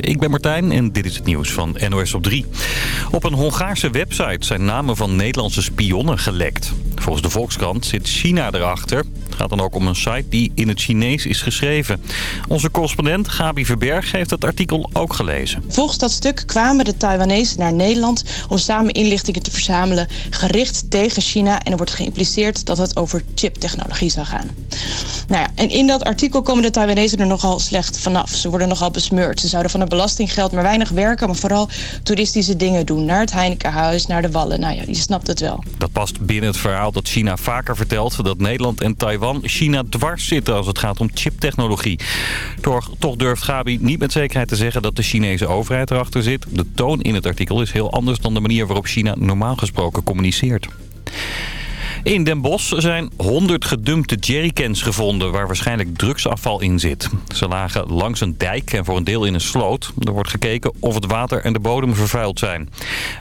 Ik ben Martijn en dit is het nieuws van NOS op 3. Op een Hongaarse website zijn namen van Nederlandse spionnen gelekt. Volgens de Volkskrant zit China erachter. Het gaat dan ook om een site die in het Chinees is geschreven. Onze correspondent Gabi Verberg heeft het artikel ook gelezen. Volgens dat stuk kwamen de Taiwanese naar Nederland om samen inlichtingen te verzamelen... gericht tegen China en er wordt geïmpliceerd dat het over chiptechnologie zou gaan. Nou ja, en in dat artikel komen de Taiwanese er nogal slecht vanaf. Ze worden nogal besmeurd. Ze zouden van het belastinggeld maar weinig werken... maar vooral toeristische dingen doen. Naar het Heinekenhuis, naar de Wallen. Nou ja, je snapt het wel. Dat past binnen het verhaal dat China vaker vertelt... dat Nederland en Taiwan China dwars zitten als het gaat om chiptechnologie. Toch, toch durft Gabi niet met zekerheid te zeggen dat de Chinese overheid erachter zit. De toon in het artikel is heel anders dan de manier waarop China normaal gesproken communiceert. In Den Bosch zijn 100 gedumpte jerrycans gevonden waar waarschijnlijk drugsafval in zit. Ze lagen langs een dijk en voor een deel in een sloot. Er wordt gekeken of het water en de bodem vervuild zijn.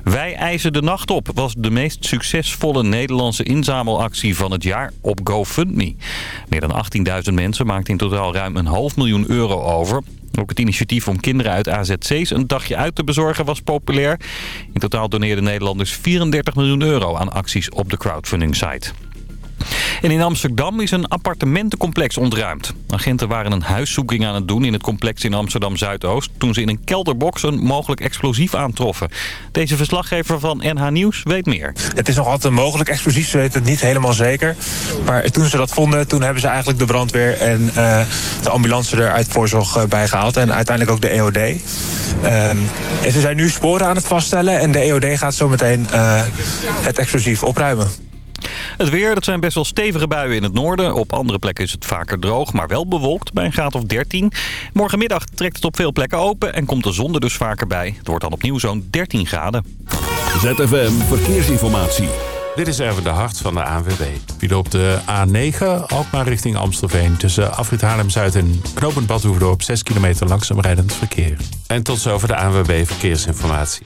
Wij eisen de nacht op was de meest succesvolle Nederlandse inzamelactie van het jaar op GoFundMe. Meer dan 18.000 mensen maakten in totaal ruim een half miljoen euro over. Ook het initiatief om kinderen uit AZC's een dagje uit te bezorgen was populair. In totaal doneerden Nederlanders 34 miljoen euro aan acties op de crowdfunding site. En in Amsterdam is een appartementencomplex ontruimd. Agenten waren een huiszoeking aan het doen in het complex in Amsterdam-Zuidoost... toen ze in een kelderbox een mogelijk explosief aantroffen. Deze verslaggever van NH Nieuws weet meer. Het is nog altijd een mogelijk explosief, ze weten het niet helemaal zeker. Maar toen ze dat vonden, toen hebben ze eigenlijk de brandweer en uh, de ambulance er uit voorzorg uh, bij gehaald. En uiteindelijk ook de EOD. Uh, en ze zijn nu sporen aan het vaststellen en de EOD gaat zo meteen uh, het explosief opruimen. Het weer, dat zijn best wel stevige buien in het noorden. Op andere plekken is het vaker droog, maar wel bewolkt bij een graad of 13. Morgenmiddag trekt het op veel plekken open en komt de zon er dus vaker bij. Het wordt dan opnieuw zo'n 13 graden. ZFM Verkeersinformatie. Dit is even de hart van de ANWB. Wie op de A9, Alkmaar richting Amstelveen... tussen Afrit Haarlem-Zuid en Knopend Badhoevedorp... 6 kilometer langzaam rijdend verkeer. En tot zover de ANWB Verkeersinformatie.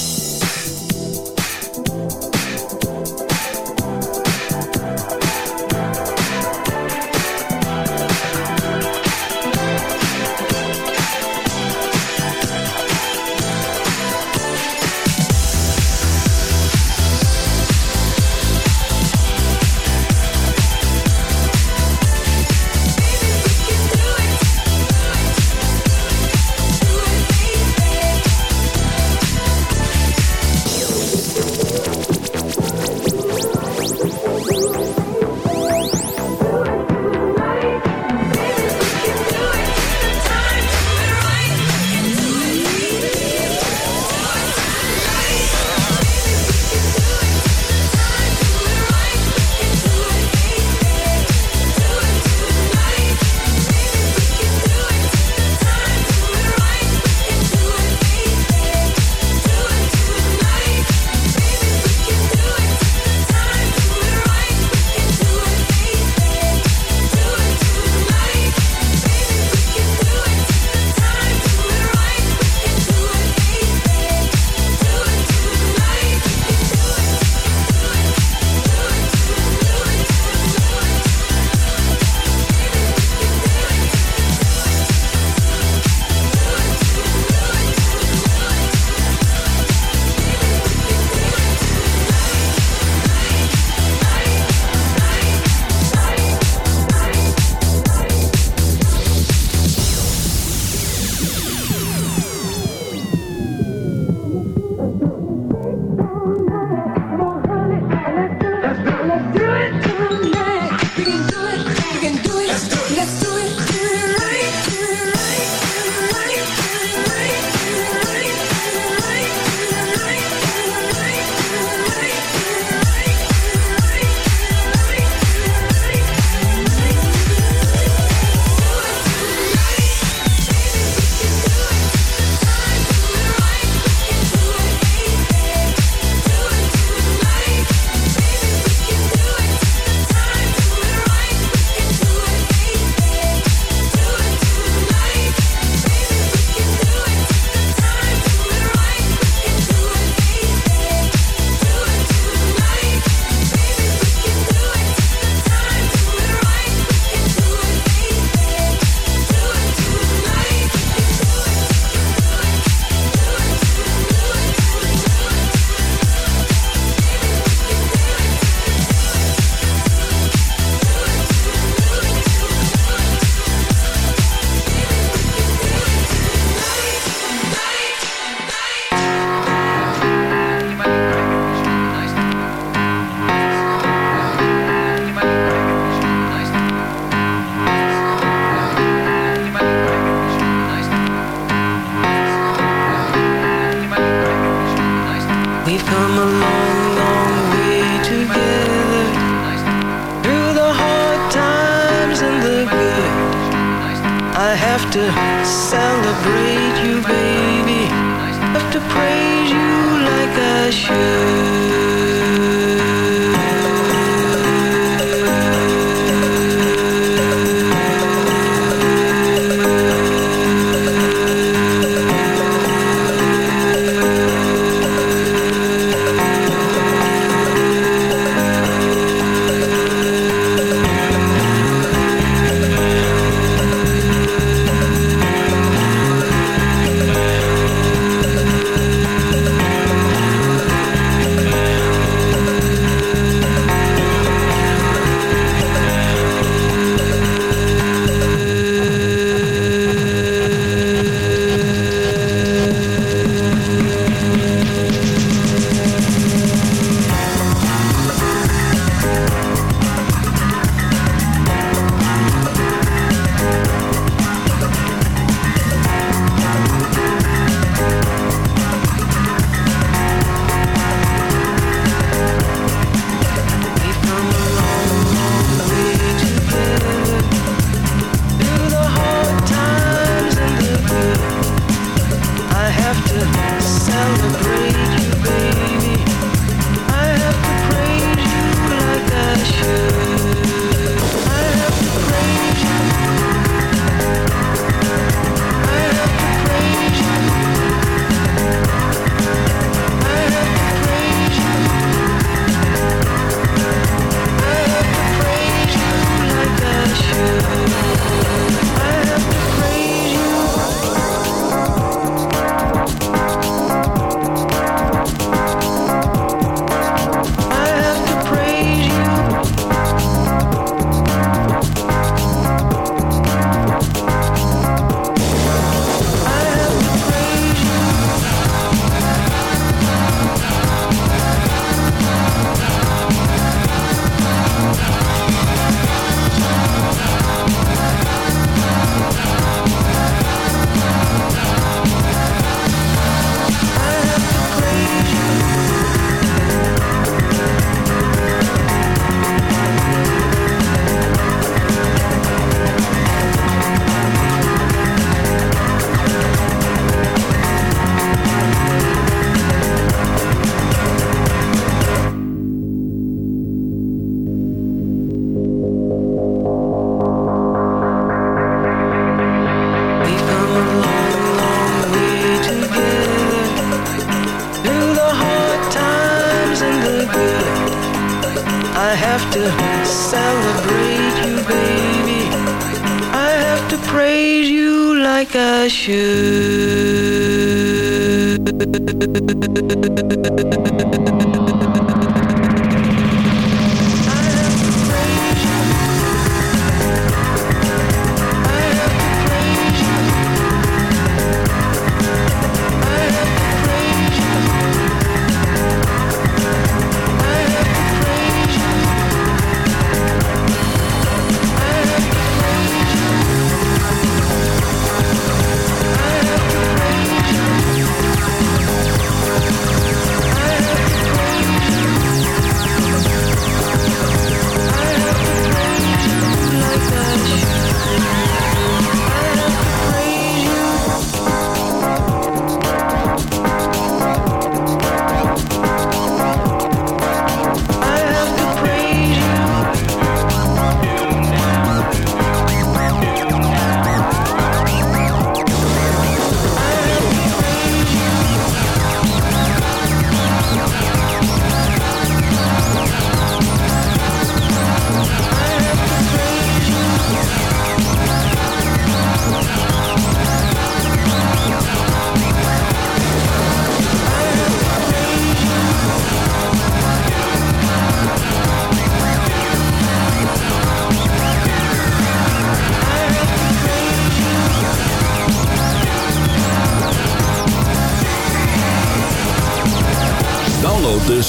praise you like I should.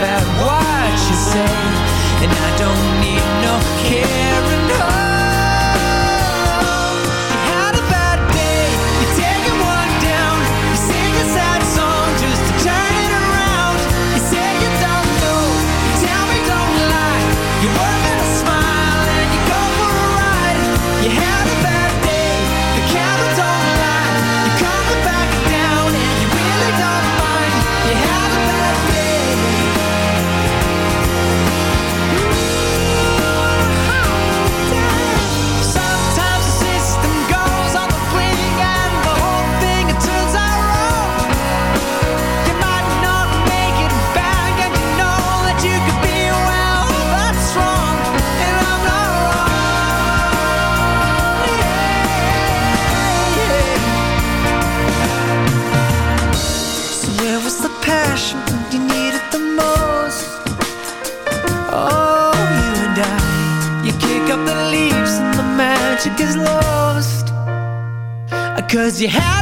about what you say And I don't need no care is lost. Cause you have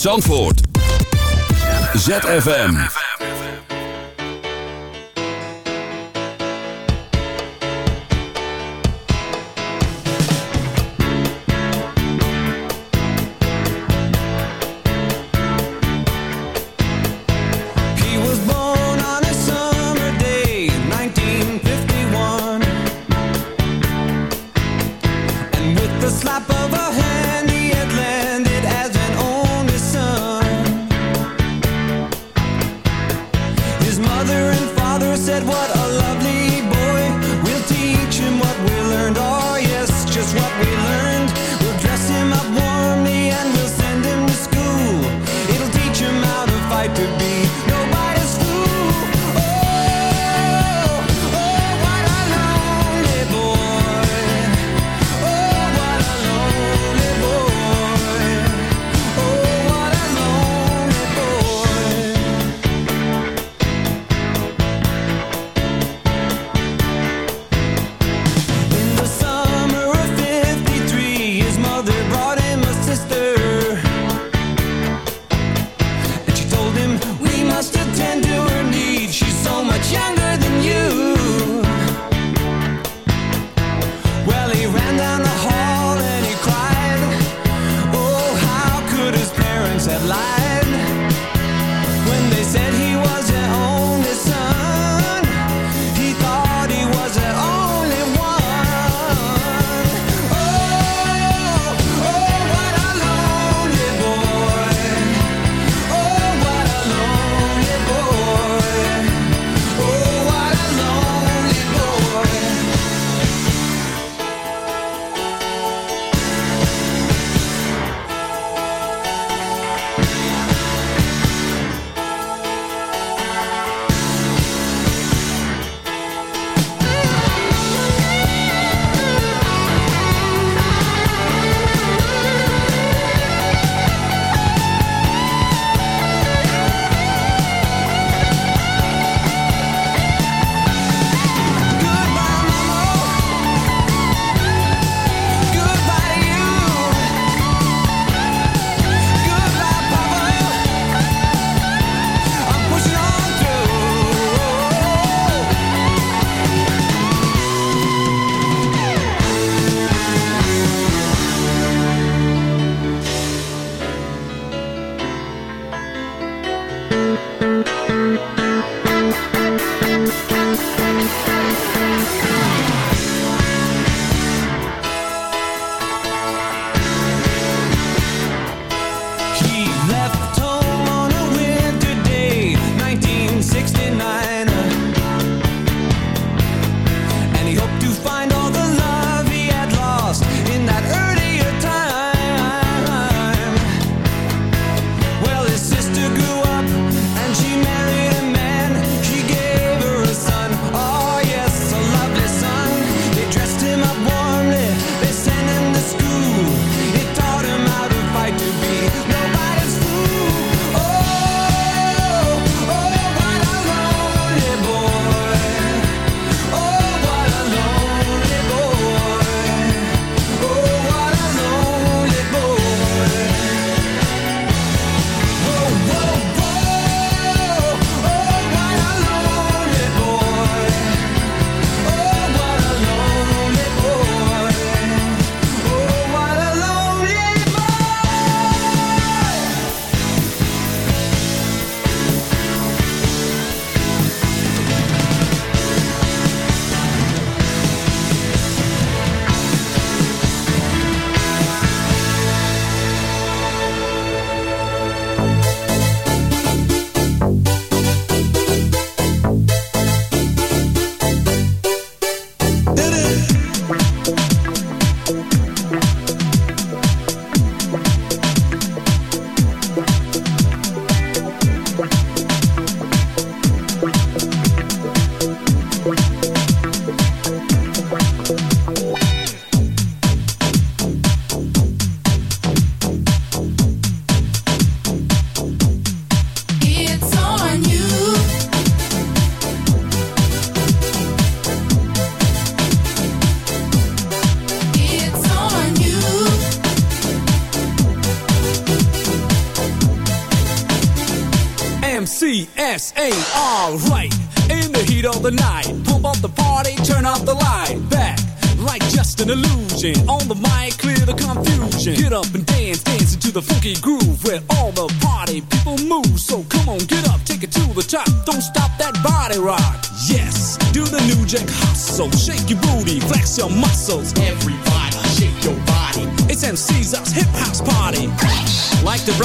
Zandvoort. ZFM.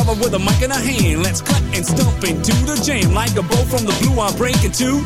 With a mic in a hand, let's cut and stomp into the jam. Like a bow from the blue, I'm breaking two.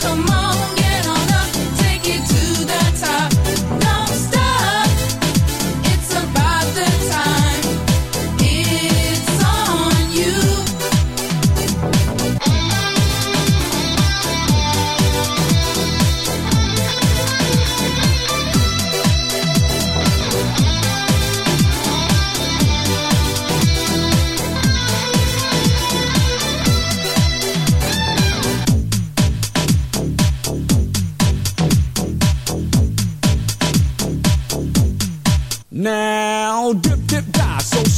Come on,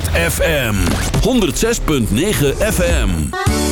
ZFM 106.9 FM.